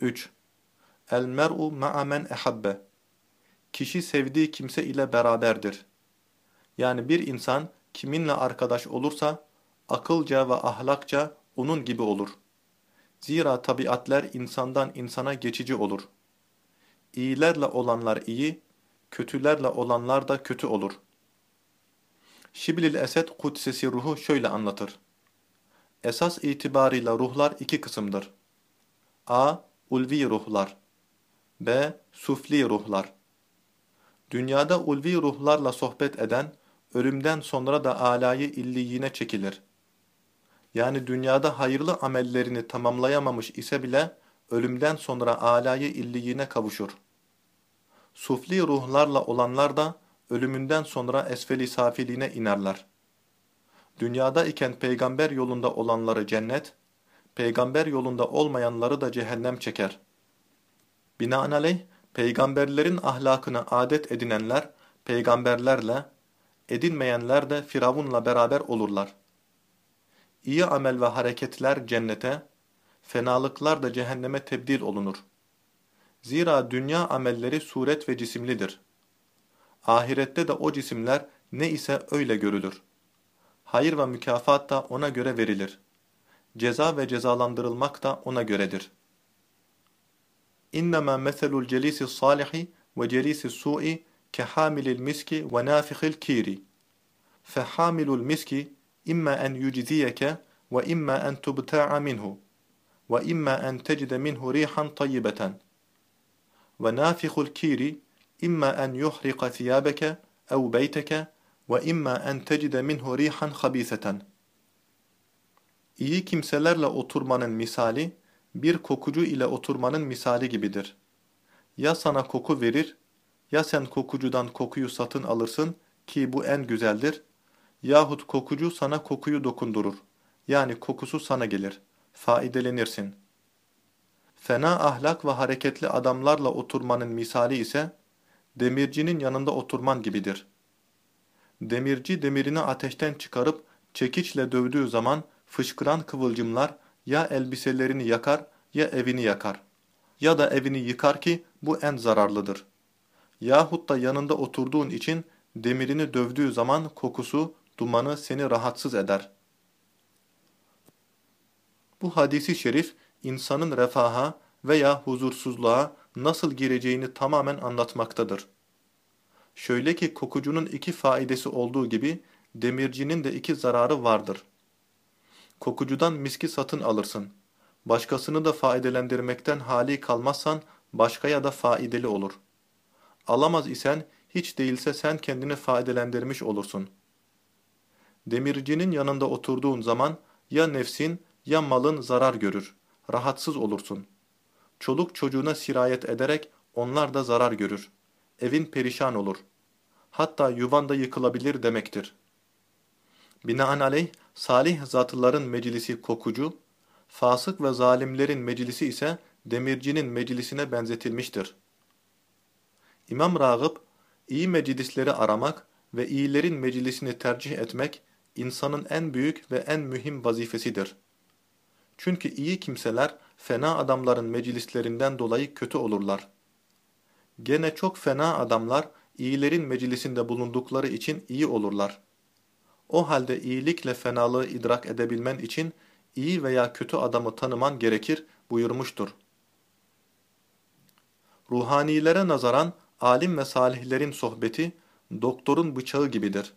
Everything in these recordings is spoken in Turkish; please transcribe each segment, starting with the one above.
3. El mer'u ma'a men ehabbe. Kişi sevdiği kimse ile beraberdir. Yani bir insan kiminle arkadaş olursa akılca ve ahlakça onun gibi olur. Zira tabiatler insandan insana geçici olur. İyilerle olanlar iyi, kötülerle olanlar da kötü olur. Şiblil Esed Kudsesi ruhu şöyle anlatır. Esas itibarıyla ruhlar iki kısımdır. A. Ulvi ruhlar B. Sufli ruhlar Dünyada ulvi ruhlarla sohbet eden, ölümden sonra da alayı illiyine çekilir. Yani dünyada hayırlı amellerini tamamlayamamış ise bile, ölümden sonra alayı illiyine kavuşur. Sufli ruhlarla olanlar da, ölümünden sonra esfeli safiliğine inerler. Dünyada iken peygamber yolunda olanları cennet, peygamber yolunda olmayanları da cehennem çeker. Binaenaleyh, peygamberlerin ahlakını adet edinenler, peygamberlerle, edinmeyenler de Firavun'la beraber olurlar. İyi amel ve hareketler cennete, fenalıklar da cehenneme tebdil olunur. Zira dünya amelleri suret ve cisimlidir. Ahirette de o cisimler ne ise öyle görülür. Hayır ve mükafat da ona göre verilir. Ceza ve cezalandırılmak da ona göredir. İnnemâ meselul celîsi sâlihi ve celîsi su'i kehamilil miski ve nâfihil kîri. Fehamilul miski imma en yucziyeke ve imma en tubta'a minhu ve imma en tecide minhu rihan tayyibeten. Ve nâfihul kîri imma en yuhriqa thiyâbeke ev beyteke ve imma en tecide minhu rihan habiseten. İyi kimselerle oturmanın misali, bir kokucu ile oturmanın misali gibidir. Ya sana koku verir, ya sen kokucudan kokuyu satın alırsın ki bu en güzeldir, yahut kokucu sana kokuyu dokundurur, yani kokusu sana gelir, faidelenirsin. Fena ahlak ve hareketli adamlarla oturmanın misali ise, demircinin yanında oturman gibidir.'' Demirci demirini ateşten çıkarıp çekiçle dövdüğü zaman fışkıran kıvılcımlar ya elbiselerini yakar ya evini yakar. Ya da evini yıkar ki bu en zararlıdır. Yahut da yanında oturduğun için demirini dövdüğü zaman kokusu, dumanı seni rahatsız eder. Bu hadisi şerif insanın refaha veya huzursuzluğa nasıl gireceğini tamamen anlatmaktadır. Şöyle ki kokucunun iki faidesi olduğu gibi demircinin de iki zararı vardır. Kokucudan miski satın alırsın. Başkasını da faydelendirmekten hali kalmazsan başkaya da faideli olur. Alamaz isen hiç değilse sen kendini faydelendirmiş olursun. Demircinin yanında oturduğun zaman ya nefsin ya malın zarar görür, rahatsız olursun. Çoluk çocuğuna sirayet ederek onlar da zarar görür evin perişan olur. Hatta yuvan da yıkılabilir demektir. Binaenaleyh salih zatlıların meclisi kokucu, fasık ve zalimlerin meclisi ise demircinin meclisine benzetilmiştir. İmam Ragıp, iyi meclisleri aramak ve iyilerin meclisini tercih etmek, insanın en büyük ve en mühim vazifesidir. Çünkü iyi kimseler, fena adamların meclislerinden dolayı kötü olurlar. Gene çok fena adamlar iyilerin meclisinde bulundukları için iyi olurlar. O halde iyilikle fenalığı idrak edebilmen için iyi veya kötü adamı tanıman gerekir buyurmuştur. Ruhanilere nazaran alim ve salihlerin sohbeti doktorun bıçağı gibidir.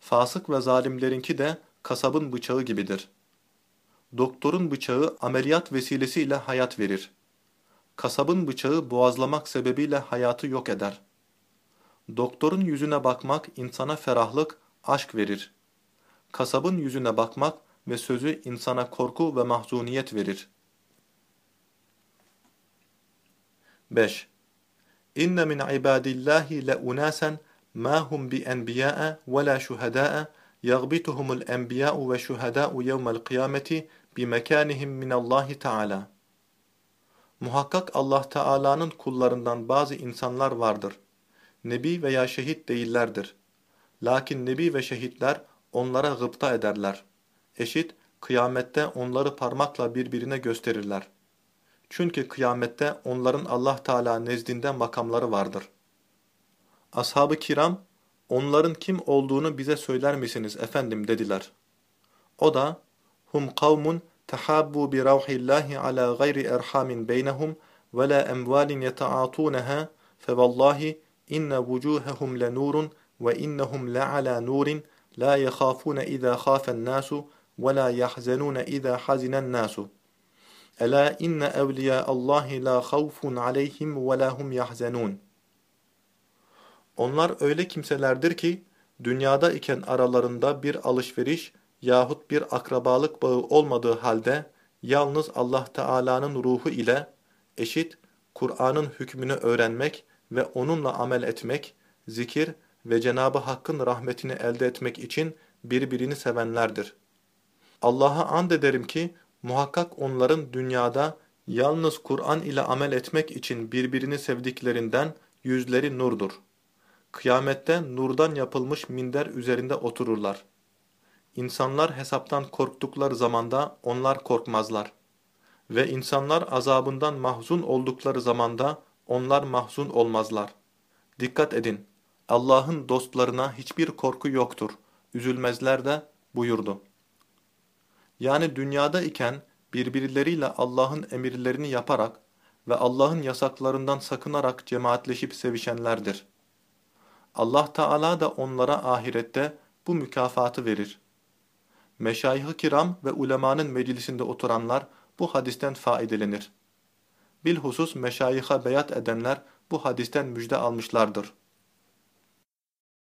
Fasık ve zalimlerinki de kasabın bıçağı gibidir. Doktorun bıçağı ameliyat vesilesiyle hayat verir. Kasabın bıçağı boğazlamak sebebiyle hayatı yok eder. Doktorun yüzüne bakmak insana ferahlık, aşk verir. Kasabın yüzüne bakmak ve sözü insana korku ve mahzuniyet verir. 5. İnne min ibadillahi le unasen ma hum bi enbiya'a ve la şuhada'a yagbituhumul enbiya'u ve şuhada'u yevmel kıyameti bi mekanihim min Allah Teala. Muhakkak Allah Teala'nın kullarından bazı insanlar vardır. Nebi veya şehit değillerdir. Lakin nebi ve şehitler onlara gıpta ederler. Eşit, kıyamette onları parmakla birbirine gösterirler. Çünkü kıyamette onların Allah Teala nezdinde makamları vardır. Ashab-ı kiram, onların kim olduğunu bize söyler misiniz efendim dediler. O da, hum kavmun tehabbu bi ravhillahi ala gayri erhamin beynehum ve la emvalin yetaatunaha fevallahi inne vucuhehum lenurun ve innehum le'ala nurin la yekhafune iza khafen nasu ve la yahzenune iza hazinen nasu. Ela inne evliya Allahi la havfun aleyhim ve la hum yahzenun. Onlar öyle kimselerdir ki dünyada iken aralarında bir alışveriş yahut bir akrabalık bağı olmadığı halde yalnız Allah Teala'nın ruhu ile eşit Kur'an'ın hükmünü öğrenmek ve onunla amel etmek, zikir ve Cenabı Hakk'ın rahmetini elde etmek için birbirini sevenlerdir. Allah'a and ederim ki muhakkak onların dünyada yalnız Kur'an ile amel etmek için birbirini sevdiklerinden yüzleri nurdur. Kıyamette nurdan yapılmış minder üzerinde otururlar. İnsanlar hesaptan korktukları zamanda onlar korkmazlar. Ve insanlar azabından mahzun oldukları zamanda onlar mahzun olmazlar. Dikkat edin, Allah'ın dostlarına hiçbir korku yoktur, üzülmezler de buyurdu. Yani dünyada iken birbirleriyle Allah'ın emirlerini yaparak ve Allah'ın yasaklarından sakınarak cemaatleşip sevişenlerdir. Allah Teala da onlara ahirette bu mükafatı verir. Meşayih-i kiram ve ulemanın meclisinde oturanlar bu hadisten faidelenir. Bilhusus meşayiha beyat edenler bu hadisten müjde almışlardır.